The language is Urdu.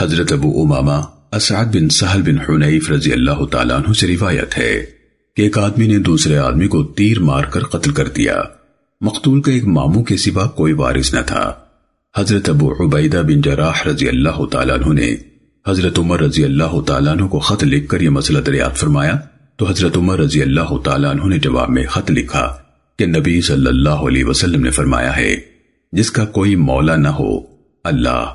حضرت ابو امامہ اسعد بن سہل بن حنیف رضی اللہ تعالیٰ عنہ سے روایت ہے کہ ایک آدمی نے دوسرے آدمی کو تیر مار کر قتل کر دیا۔ مقتول کا ایک ماموں کے سوا کوئی وارث نہ تھا۔ حضرت ابو عبیدہ بن جراح رضی اللہ تعالیٰ عنہ نے حضرت عمر رضی اللہ تعالیٰ عنہ کو خط لکھ کر یہ مسئلہ دریات فرمایا۔ تو حضرت عمر رضی اللہ تعالیٰ عنہ نے جواب میں خط لکھا کہ نبی صلی اللہ علیہ وسلم نے فرمایا ہے، جس کا کوئی مولا نہ ہو، اللہ